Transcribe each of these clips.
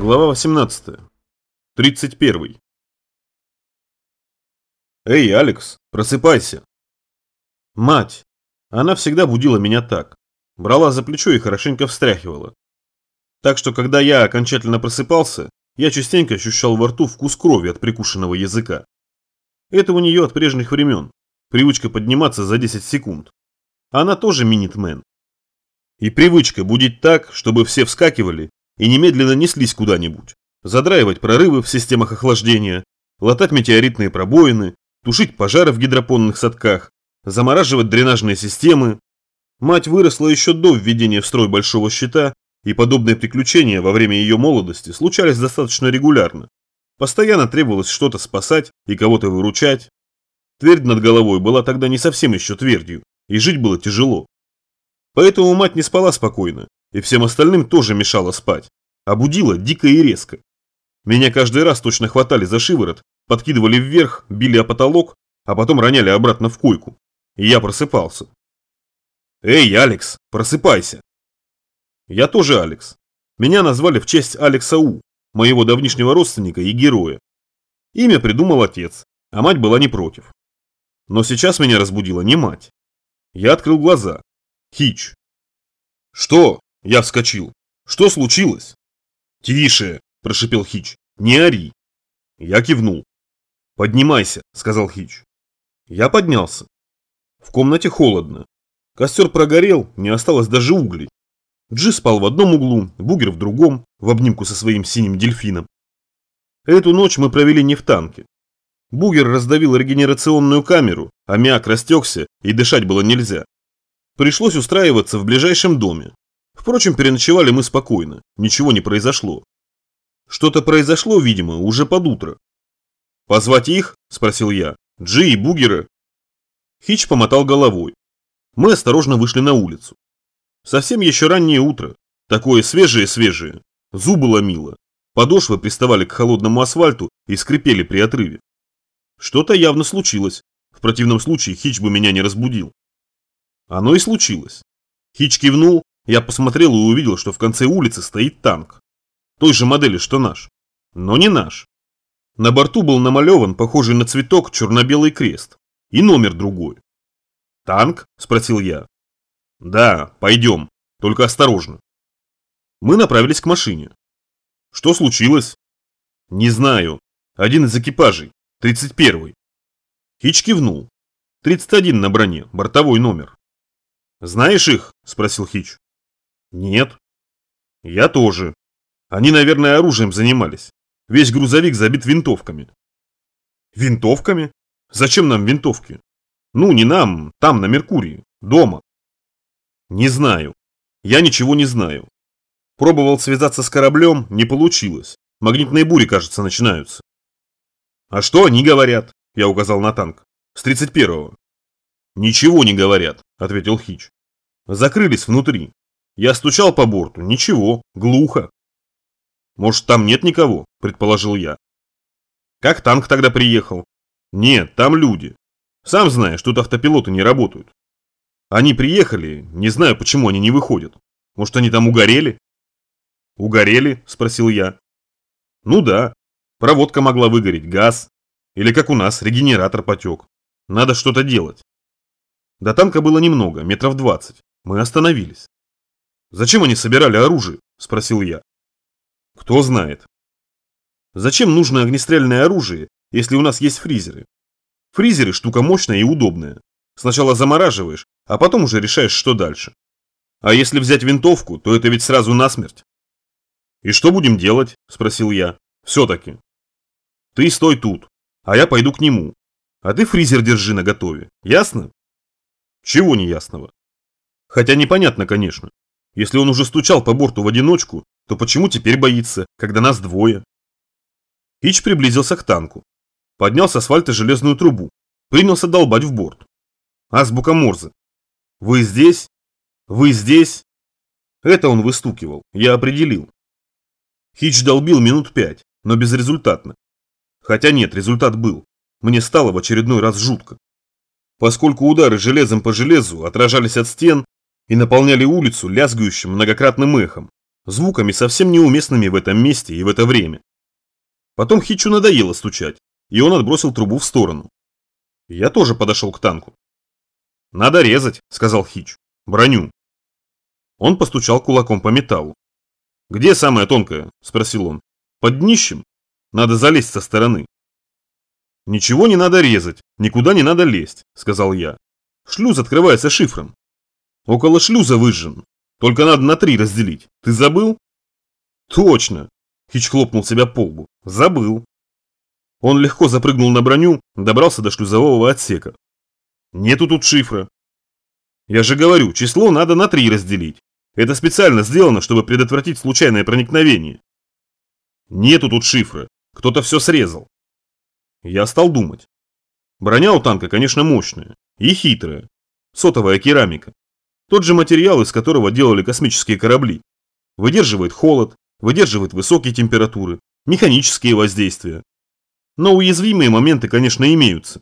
Глава 18. 31. Эй, Алекс, просыпайся. Мать. Она всегда будила меня так. Брала за плечо и хорошенько встряхивала. Так что, когда я окончательно просыпался, я частенько ощущал во рту вкус крови от прикушенного языка. Это у нее от прежних времен. Привычка подниматься за 10 секунд. Она тоже минитмен. И привычка будить так, чтобы все вскакивали и немедленно неслись куда-нибудь. Задраивать прорывы в системах охлаждения, латать метеоритные пробоины, тушить пожары в гидропонных садках, замораживать дренажные системы. Мать выросла еще до введения в строй большого щита, и подобные приключения во время ее молодости случались достаточно регулярно. Постоянно требовалось что-то спасать и кого-то выручать. Твердь над головой была тогда не совсем еще твердью, и жить было тяжело. Поэтому мать не спала спокойно, и всем остальным тоже мешала спать, а дико и резко. Меня каждый раз точно хватали за шиворот, подкидывали вверх, били о потолок, а потом роняли обратно в койку. И я просыпался. «Эй, Алекс, просыпайся!» Я тоже Алекс. Меня назвали в честь Алекса У, моего давнишнего родственника и героя. Имя придумал отец, а мать была не против. Но сейчас меня разбудила не мать. Я открыл глаза. Хич. «Что?» Я вскочил. Что случилось? Тише, прошипел Хич. Не ори. Я кивнул. Поднимайся, сказал Хич. Я поднялся. В комнате холодно. Костер прогорел, не осталось даже углей. Джи спал в одном углу, Бугер в другом, в обнимку со своим синим дельфином. Эту ночь мы провели не в танке. Бугер раздавил регенерационную камеру, аммиак растекся и дышать было нельзя. Пришлось устраиваться в ближайшем доме, Впрочем, переночевали мы спокойно, ничего не произошло. Что-то произошло, видимо, уже под утро. «Позвать их?» – спросил я. «Джи и Бугера?» Хич помотал головой. Мы осторожно вышли на улицу. Совсем еще раннее утро. Такое свежее-свежее. Зубы ломило. Подошвы приставали к холодному асфальту и скрипели при отрыве. Что-то явно случилось. В противном случае Хич бы меня не разбудил. Оно и случилось. Хич кивнул, я посмотрел и увидел, что в конце улицы стоит танк. Той же модели, что наш. Но не наш. На борту был намалеван, похожий на цветок, черно-белый крест. И номер другой. «Танк?» – спросил я. «Да, пойдем. Только осторожно». Мы направились к машине. «Что случилось?» «Не знаю. Один из экипажей. 31-й». Хич кивнул. 31 на броне, бортовой номер. «Знаешь их?» – спросил Хич. Нет. Я тоже. Они, наверное, оружием занимались. Весь грузовик забит винтовками. Винтовками? Зачем нам винтовки? Ну, не нам, там, на Меркурии, дома. Не знаю. Я ничего не знаю. Пробовал связаться с кораблем, не получилось. Магнитные бури, кажется, начинаются. А что они говорят? Я указал на танк. С 31-го. Ничего не говорят, ответил Хич. Закрылись внутри. Я стучал по борту, ничего, глухо. Может, там нет никого, предположил я. Как танк тогда приехал? Нет, там люди. Сам знаешь, тут автопилоты не работают. Они приехали, не знаю, почему они не выходят. Может, они там угорели? Угорели? Спросил я. Ну да, проводка могла выгореть, газ. Или как у нас, регенератор потек. Надо что-то делать. До танка было немного, метров двадцать. Мы остановились. Зачем они собирали оружие? Спросил я. Кто знает. Зачем нужно огнестрельное оружие, если у нас есть фризеры? Фризеры штука мощная и удобная. Сначала замораживаешь, а потом уже решаешь, что дальше. А если взять винтовку, то это ведь сразу насмерть. И что будем делать? Спросил я. Все-таки. Ты стой тут, а я пойду к нему. А ты фризер держи на готове. Ясно? Чего не ясного? Хотя непонятно, конечно. Если он уже стучал по борту в одиночку, то почему теперь боится, когда нас двое? Ич приблизился к танку. Поднял с асфальта железную трубу. Принялся долбать в борт. Азбука Морзе. Вы здесь? Вы здесь? Это он выстукивал, я определил. Хич долбил минут пять, но безрезультатно. Хотя нет, результат был. Мне стало в очередной раз жутко. Поскольку удары железом по железу отражались от стен, и наполняли улицу лязгающим многократным эхом. звуками совсем неуместными в этом месте и в это время. Потом Хитчу надоело стучать, и он отбросил трубу в сторону. Я тоже подошел к танку. «Надо резать», — сказал Хич. «Броню». Он постучал кулаком по металлу. «Где самая тонкая?» – спросил он. «Под днищем? Надо залезть со стороны». «Ничего не надо резать, никуда не надо лезть», – сказал я. «Шлюз открывается шифром. Около шлюза выжжен. Только надо на три разделить. Ты забыл?» «Точно!» – Хич хлопнул себя по лбу. «Забыл». Он легко запрыгнул на броню, добрался до шлюзового отсека. «Нету тут шифра». «Я же говорю, число надо на три разделить. Это специально сделано, чтобы предотвратить случайное проникновение. Нету тут шифра. Кто-то все срезал. Я стал думать. Броня у танка, конечно, мощная. И хитрая. Сотовая керамика. Тот же материал, из которого делали космические корабли. Выдерживает холод, выдерживает высокие температуры, механические воздействия. Но уязвимые моменты, конечно, имеются.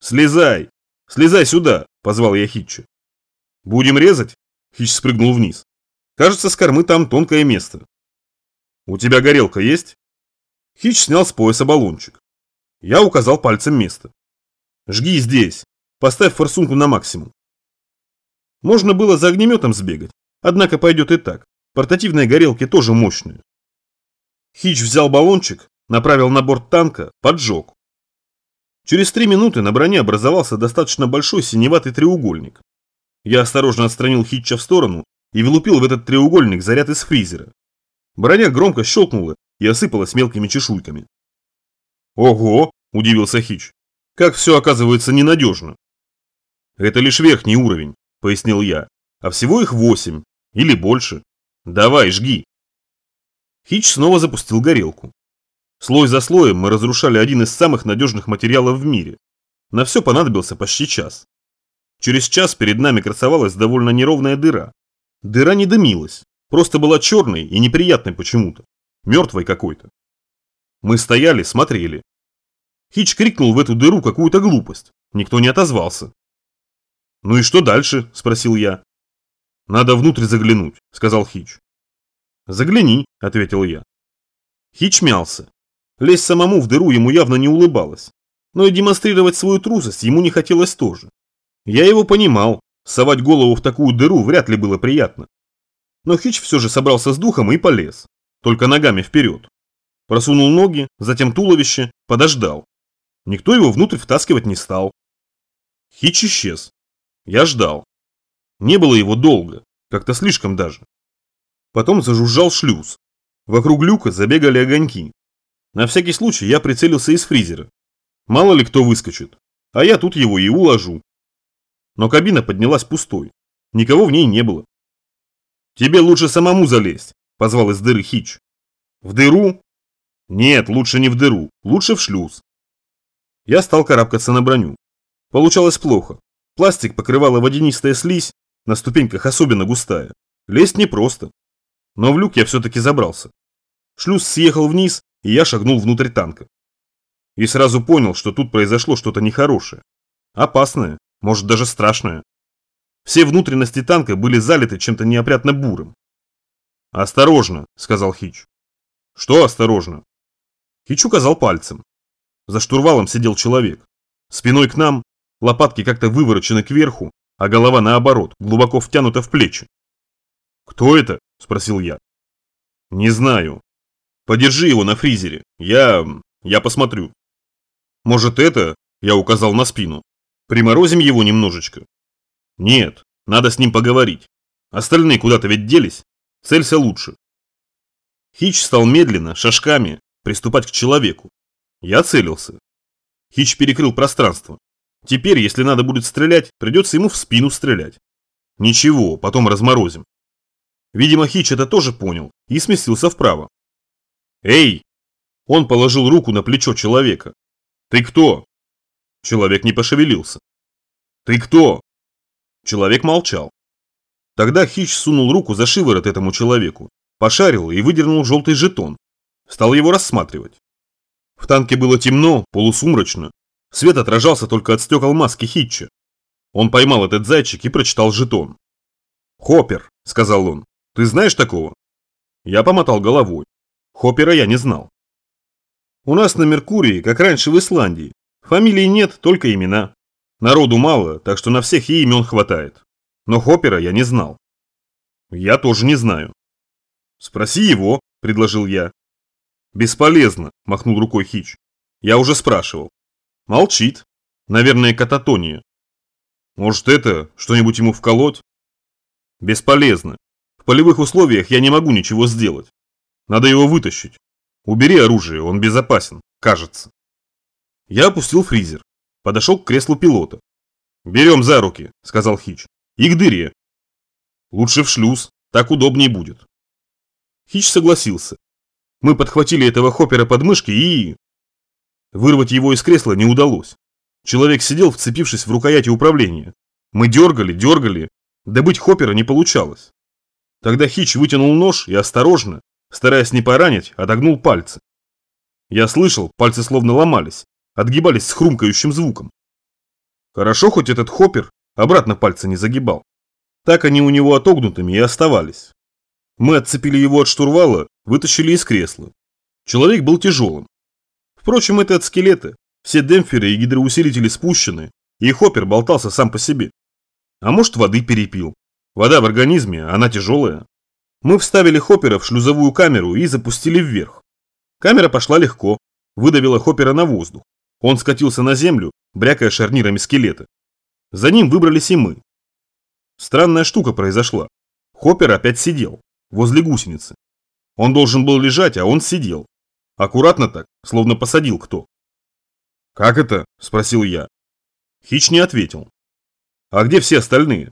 «Слезай! Слезай сюда!» – позвал я Хитча. «Будем резать?» Хищ спрыгнул вниз. Кажется, с кормы там тонкое место. У тебя горелка есть? Хич снял с пояса баллончик. Я указал пальцем место. Жги здесь. Поставь форсунку на максимум. Можно было за огнеметом сбегать, однако пойдет и так. Портативные горелки тоже мощные. Хич взял баллончик, направил на борт танка, поджег. Через три минуты на броне образовался достаточно большой синеватый треугольник. Я осторожно отстранил Хитча в сторону и влупил в этот треугольник заряд из фризера. Броня громко щелкнула и осыпалась мелкими чешуйками. «Ого!» – удивился Хич. «Как все оказывается ненадежно!» «Это лишь верхний уровень», – пояснил я. «А всего их восемь. Или больше. Давай, жги!» Хич снова запустил горелку. Слой за слоем мы разрушали один из самых надежных материалов в мире. На все понадобился почти час. Через час перед нами красовалась довольно неровная дыра. Дыра не дымилась, просто была черной и неприятной почему-то, мертвой какой-то. Мы стояли, смотрели. Хич крикнул в эту дыру какую-то глупость, никто не отозвался. «Ну и что дальше?» – спросил я. «Надо внутрь заглянуть», – сказал Хич. «Загляни», – ответил я. Хич мялся. Лезть самому в дыру ему явно не улыбалось. Но и демонстрировать свою трусость ему не хотелось тоже. Я его понимал, совать голову в такую дыру вряд ли было приятно. Но Хич все же собрался с духом и полез, только ногами вперед. Просунул ноги, затем туловище, подождал. Никто его внутрь втаскивать не стал. Хич исчез. Я ждал. Не было его долго, как-то слишком даже. Потом зажужжал шлюз. Вокруг люка забегали огоньки. На всякий случай я прицелился из фризера. Мало ли кто выскочит. А я тут его и уложу но кабина поднялась пустой. Никого в ней не было. «Тебе лучше самому залезть», – позвал из дыры Хич. «В дыру?» «Нет, лучше не в дыру, лучше в шлюз». Я стал карабкаться на броню. Получалось плохо. Пластик покрывала водянистая слизь, на ступеньках особенно густая. Лезть непросто. Но в люк я все-таки забрался. Шлюз съехал вниз, и я шагнул внутрь танка. И сразу понял, что тут произошло что-то нехорошее. Опасное. Может, даже страшное. Все внутренности танка были залиты чем-то неопрятно бурым. «Осторожно», — сказал Хич. «Что осторожно?» Хич указал пальцем. За штурвалом сидел человек. Спиной к нам, лопатки как-то выворочены кверху, а голова наоборот, глубоко втянута в плечи. «Кто это?» – спросил я. «Не знаю. Подержи его на фризере. Я... я посмотрю». «Может, это?» – я указал на спину. Приморозим его немножечко. Нет, надо с ним поговорить. Остальные куда-то ведь делись. Целься лучше. Хич стал медленно, шажками, приступать к человеку. Я целился. Хич перекрыл пространство. Теперь, если надо будет стрелять, придется ему в спину стрелять. Ничего, потом разморозим. Видимо, Хич это тоже понял и сместился вправо. «Эй!» Он положил руку на плечо человека. «Ты кто?» Человек не пошевелился. «Ты кто?» Человек молчал. Тогда Хич сунул руку за шиворот этому человеку, пошарил и выдернул желтый жетон. Стал его рассматривать. В танке было темно, полусумрачно. Свет отражался только от стекол маски Хитча. Он поймал этот зайчик и прочитал жетон. «Хоппер», — сказал он, — «ты знаешь такого?» Я помотал головой. Хоппера я не знал. У нас на Меркурии, как раньше в Исландии, фамилий нет, только имена. Народу мало, так что на всех и имен хватает. Но Хоппера я не знал. Я тоже не знаю. Спроси его, предложил я. Бесполезно, махнул рукой Хич. Я уже спрашивал. Молчит. Наверное, кататония. Может это, что-нибудь ему вколоть? Бесполезно. В полевых условиях я не могу ничего сделать. Надо его вытащить. Убери оружие, он безопасен, кажется. Я опустил фризер. Подошел к креслу пилота. «Берем за руки», — сказал Хич. «И к дыре». «Лучше в шлюз, так удобнее будет». Хич согласился. Мы подхватили этого хоппера под мышки и... Вырвать его из кресла не удалось. Человек сидел, вцепившись в рукояти управления. Мы дергали, дергали. Добыть хоппера не получалось. Тогда Хич вытянул нож и осторожно, стараясь не поранить, отогнул пальцы. Я слышал, пальцы словно ломались, отгибались с хрумкающим звуком. Хорошо, хоть этот хоппер обратно пальцы не загибал. Так они у него отогнутыми и оставались. Мы отцепили его от штурвала, вытащили из кресла. Человек был тяжелым. Впрочем, это от скелета. Все демпферы и гидроусилители спущены, и хоппер болтался сам по себе. А может, воды перепил. Вода в организме, она тяжелая. Мы вставили хоппера в шлюзовую камеру и запустили вверх. Камера пошла легко, выдавила хоппера на воздух. Он скатился на землю, брякая шарнирами скелета. За ним выбрались и мы. Странная штука произошла. Хоппер опять сидел, возле гусеницы. Он должен был лежать, а он сидел. Аккуратно так, словно посадил кто. «Как это?» – спросил я. Хич не ответил. «А где все остальные?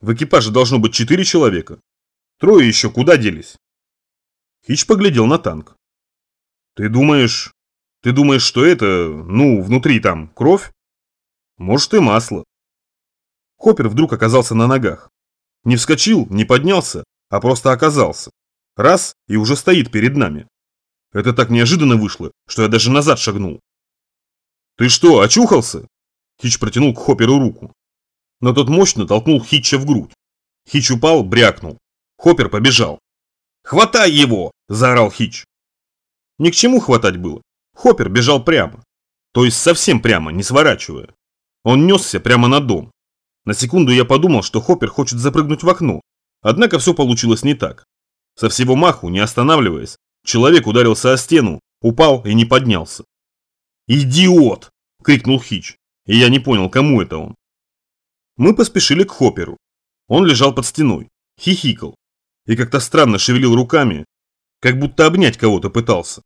В экипаже должно быть четыре человека. Трое еще куда делись?» Хич поглядел на танк. «Ты думаешь, ты думаешь, что это, ну, внутри там кровь? Может и масло. Хоппер вдруг оказался на ногах. Не вскочил, не поднялся, а просто оказался. Раз и уже стоит перед нами. Это так неожиданно вышло, что я даже назад шагнул. «Ты что, очухался?» Хич протянул к Хопперу руку. Но тот мощно толкнул Хитча в грудь. Хич упал, брякнул. Хоппер побежал. «Хватай его!» – заорал Хич. Ни к чему хватать было. Хоппер бежал прямо. То есть совсем прямо, не сворачивая. Он несся прямо на дом. На секунду я подумал, что Хоппер хочет запрыгнуть в окно. Однако все получилось не так. Со всего маху, не останавливаясь, человек ударился о стену, упал и не поднялся. «Идиот!» – крикнул Хич, и я не понял, кому это он. Мы поспешили к Хопперу. Он лежал под стеной, хихикал и как-то странно шевелил руками, как будто обнять кого-то пытался.